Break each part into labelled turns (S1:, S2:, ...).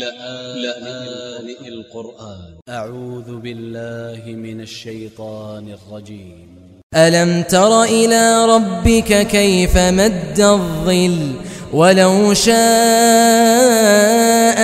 S1: لآن القرآن. أ ع و ذ ب ا ل ل ه من ا ل ش ي ط ا ن ا ل ج ي م
S2: ألم تر إلى ربك كيف مد الظل ولو شاء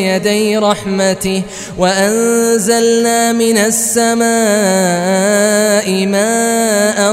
S2: يدي رحمته وأنزل أنزلنا من السماء ماء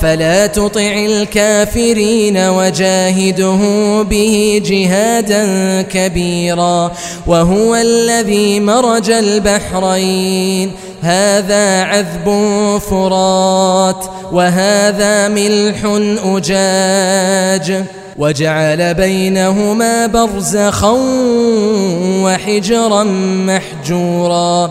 S2: فلا تطع الكافرين وجاهده به جهادا كبيرا وهو الذي مرج البحرين. هذا عذب فرات وهذا ملح أجاج. وجعل بينهما برزخا وحجرا محجورا.